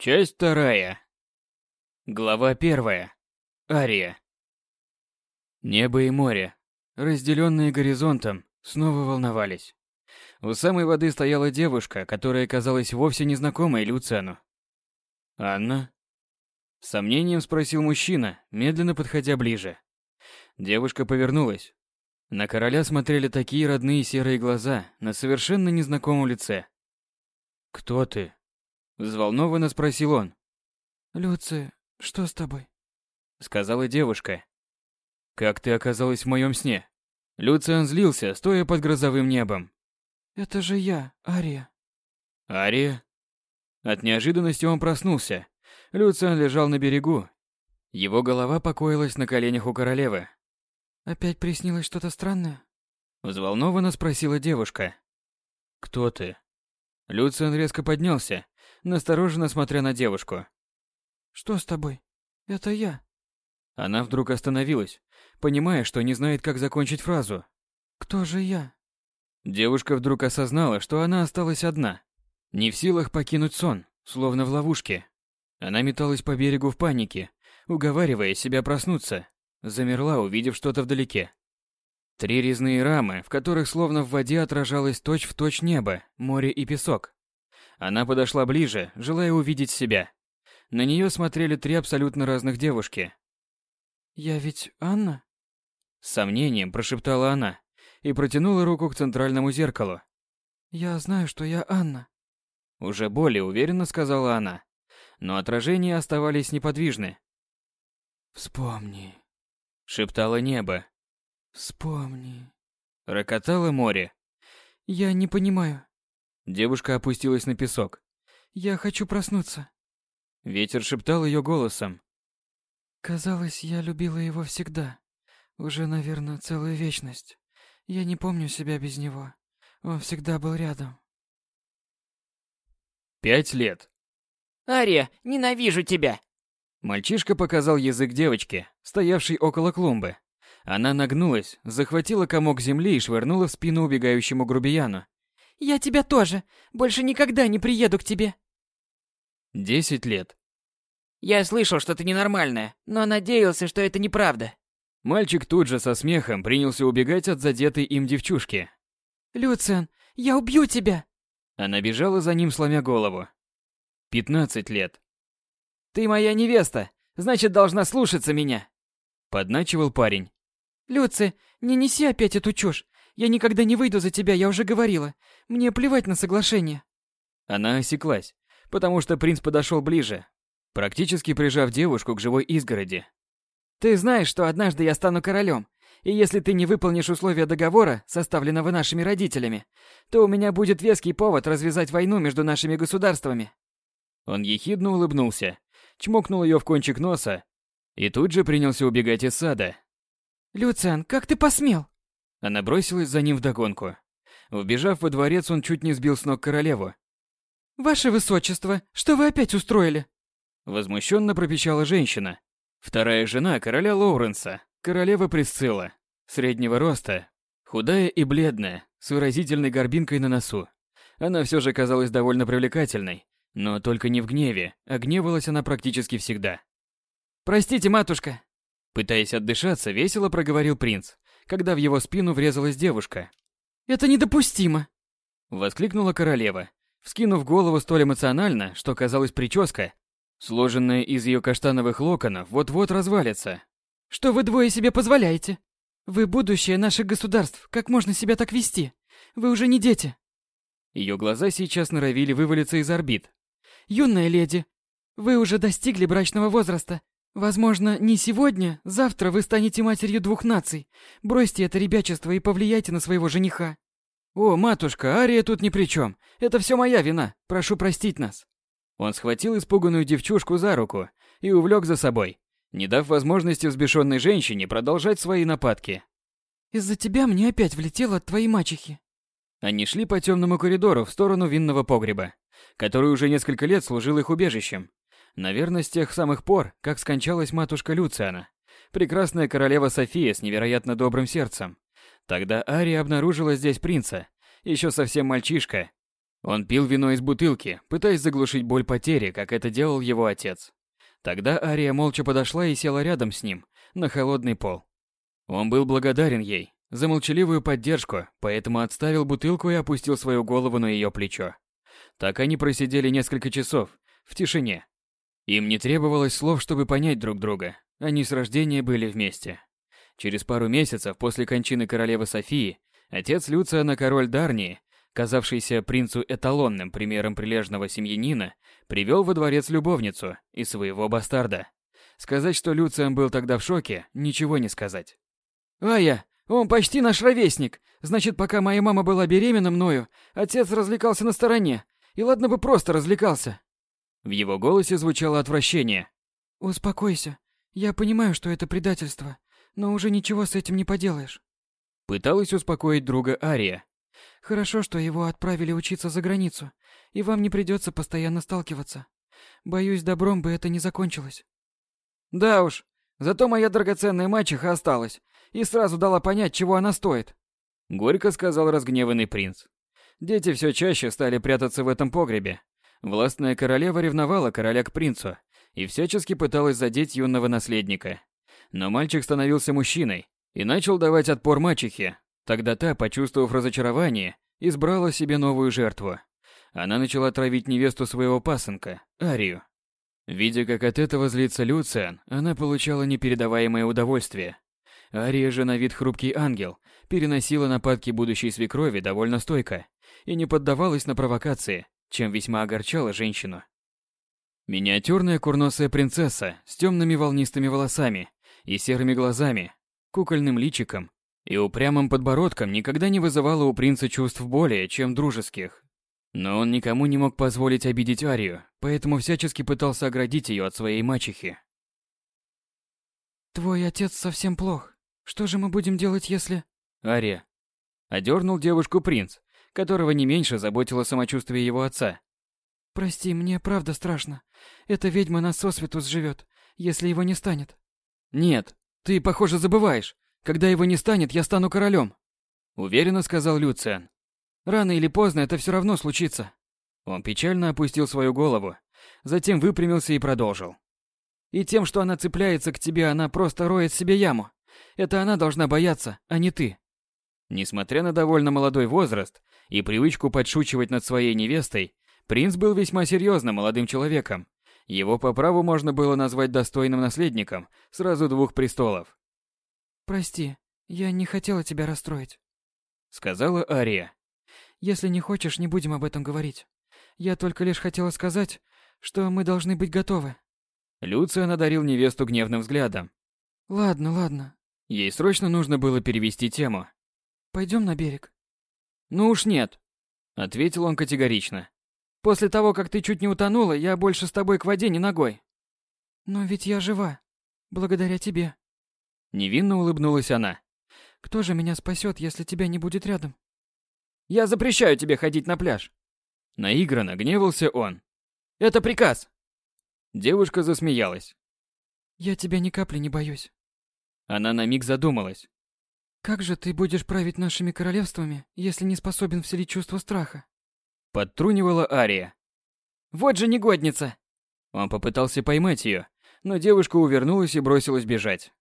Часть вторая. Глава первая. Ария. Небо и море, разделенные горизонтом, снова волновались. У самой воды стояла девушка, которая казалась вовсе незнакомой Люцену. «Анна?» С сомнением спросил мужчина, медленно подходя ближе. Девушка повернулась. На короля смотрели такие родные серые глаза на совершенно незнакомом лице. «Кто ты?» Взволнованно спросил он. «Люция, что с тобой?» Сказала девушка. «Как ты оказалась в моем сне?» Люциан злился, стоя под грозовым небом. «Это же я, Ария». «Ария?» От неожиданности он проснулся. Люциан лежал на берегу. Его голова покоилась на коленях у королевы. «Опять приснилось что-то странное?» Взволнованно спросила девушка. «Кто ты?» Люциан резко поднялся, настороженно смотря на девушку. «Что с тобой? Это я». Она вдруг остановилась, понимая, что не знает, как закончить фразу. «Кто же я?» Девушка вдруг осознала, что она осталась одна, не в силах покинуть сон, словно в ловушке. Она металась по берегу в панике, уговаривая себя проснуться, замерла, увидев что-то вдалеке. Три резные рамы, в которых словно в воде отражалось точь-в-точь небо, море и песок. Она подошла ближе, желая увидеть себя. На нее смотрели три абсолютно разных девушки. «Я ведь Анна?» С сомнением прошептала она и протянула руку к центральному зеркалу. «Я знаю, что я Анна». Уже более уверенно сказала она, но отражения оставались неподвижны. «Вспомни», — шептало небо. «Вспомни», — рокотало море. «Я не понимаю». Девушка опустилась на песок. «Я хочу проснуться». Ветер шептал ее голосом. «Казалось, я любила его всегда. Уже, наверное, целую вечность. Я не помню себя без него. Он всегда был рядом». Пять лет. «Ария, ненавижу тебя!» Мальчишка показал язык девочке, стоявшей около клумбы. Она нагнулась, захватила комок земли и швырнула в спину убегающему грубияну. «Я тебя тоже! Больше никогда не приеду к тебе!» Десять лет. «Я слышал, что ты ненормальная, но надеялся, что это неправда!» Мальчик тут же со смехом принялся убегать от задетой им девчушки. «Люциан, я убью тебя!» Она бежала за ним, сломя голову. Пятнадцать лет. «Ты моя невеста, значит, должна слушаться меня!» Подначивал парень. «Люци, не неси опять эту чушь. Я никогда не выйду за тебя, я уже говорила. Мне плевать на соглашение». Она осеклась, потому что принц подошел ближе, практически прижав девушку к живой изгороди. «Ты знаешь, что однажды я стану королем, и если ты не выполнишь условия договора, составленного нашими родителями, то у меня будет веский повод развязать войну между нашими государствами». Он ехидно улыбнулся, чмокнул ее в кончик носа и тут же принялся убегать из сада. «Люциан, как ты посмел?» Она бросилась за ним вдогонку. Вбежав во дворец, он чуть не сбил с ног королеву. «Ваше высочество, что вы опять устроили?» Возмущенно пропищала женщина. Вторая жена короля Лоуренса, королева Присцилла, среднего роста, худая и бледная, с выразительной горбинкой на носу. Она все же казалась довольно привлекательной, но только не в гневе, а гневалась она практически всегда. «Простите, матушка!» Пытаясь отдышаться, весело проговорил принц, когда в его спину врезалась девушка. «Это недопустимо!» Воскликнула королева, вскинув голову столь эмоционально, что казалось прическа, сложенная из ее каштановых локонов, вот-вот развалится. «Что вы двое себе позволяете? Вы будущее наших государств, как можно себя так вести? Вы уже не дети!» Ее глаза сейчас норовили вывалиться из орбит. «Юная леди, вы уже достигли брачного возраста. Возможно, не сегодня, завтра вы станете матерью двух наций. Бросьте это ребячество и повлияйте на своего жениха». «О, матушка, Ария тут ни при чем. Это все моя вина. Прошу простить нас». Он схватил испуганную девчушку за руку и увлек за собой, не дав возможности взбешенной женщине продолжать свои нападки. «Из-за тебя мне опять влетело от твоей мачехи». Они шли по темному коридору в сторону винного погреба, который уже несколько лет служил их убежищем. Наверное, с тех самых пор, как скончалась матушка Люциана, прекрасная королева София с невероятно добрым сердцем. Тогда Ария обнаружила здесь принца, еще совсем мальчишка. Он пил вино из бутылки, пытаясь заглушить боль потери, как это делал его отец. Тогда Ария молча подошла и села рядом с ним, на холодный пол. Он был благодарен ей за молчаливую поддержку, поэтому отставил бутылку и опустил свою голову на ее плечо. Так они просидели несколько часов, в тишине. Им не требовалось слов, чтобы понять друг друга. Они с рождения были вместе. Через пару месяцев после кончины королевы Софии, отец Люциана, король Дарнии, казавшийся принцу эталонным примером прилежного семьянина, привел во дворец любовницу и своего бастарда. Сказать, что Люциан был тогда в шоке, ничего не сказать. «Ая, он почти наш ровесник. Значит, пока моя мама была беременна мною, отец развлекался на стороне. И ладно бы просто развлекался». В его голосе звучало отвращение. «Успокойся. Я понимаю, что это предательство, но уже ничего с этим не поделаешь». Пыталась успокоить друга Ария. Хорошо, что его отправили учиться за границу, и вам не придется постоянно сталкиваться. Боюсь, добром бы это не закончилось. Да уж, зато моя драгоценная мачеха осталась и сразу дала понять, чего она стоит. Горько сказал разгневанный принц. Дети все чаще стали прятаться в этом погребе. Властная королева ревновала короля к принцу и всячески пыталась задеть юного наследника. Но мальчик становился мужчиной и начал давать отпор мачехе, Тогда та, почувствовав разочарование, избрала себе новую жертву. Она начала травить невесту своего пасынка, Арию. Видя, как от этого злится Люциан, она получала непередаваемое удовольствие. Ария же на вид хрупкий ангел, переносила нападки будущей свекрови довольно стойко и не поддавалась на провокации, чем весьма огорчала женщину. Миниатюрная курносая принцесса с темными волнистыми волосами и серыми глазами, кукольным личиком и упрямым подбородком никогда не вызывала у принца чувств более, чем дружеских. Но он никому не мог позволить обидеть Арию, поэтому всячески пытался оградить ее от своей мачехи. «Твой отец совсем плох. Что же мы будем делать, если...» Ария. Одернул девушку принц, которого не меньше заботило самочувствие его отца. «Прости, мне правда страшно. Эта ведьма нас сосвету сживет, если его не станет». «Нет, ты, похоже, забываешь. Когда его не станет, я стану королем. Уверенно сказал Люциан. Рано или поздно это все равно случится. Он печально опустил свою голову, затем выпрямился и продолжил. И тем, что она цепляется к тебе, она просто роет себе яму. Это она должна бояться, а не ты. Несмотря на довольно молодой возраст и привычку подшучивать над своей невестой, принц был весьма серьезным молодым человеком. Его по праву можно было назвать достойным наследником сразу двух престолов. «Прости, я не хотела тебя расстроить», — сказала Ария. «Если не хочешь, не будем об этом говорить. Я только лишь хотела сказать, что мы должны быть готовы». Люция надарил невесту гневным взглядом. «Ладно, ладно». Ей срочно нужно было перевести тему. Пойдем на берег». «Ну уж нет», — ответил он категорично. «После того, как ты чуть не утонула, я больше с тобой к воде не ногой». «Но ведь я жива. Благодаря тебе». Невинно улыбнулась она. Кто же меня спасет, если тебя не будет рядом? Я запрещаю тебе ходить на пляж. Наигранно гневался он. Это приказ. Девушка засмеялась. Я тебя ни капли не боюсь. Она на миг задумалась. Как же ты будешь править нашими королевствами, если не способен вселить чувство страха? Подтрунивала Ария. Вот же негодница. Он попытался поймать ее, но девушка увернулась и бросилась бежать.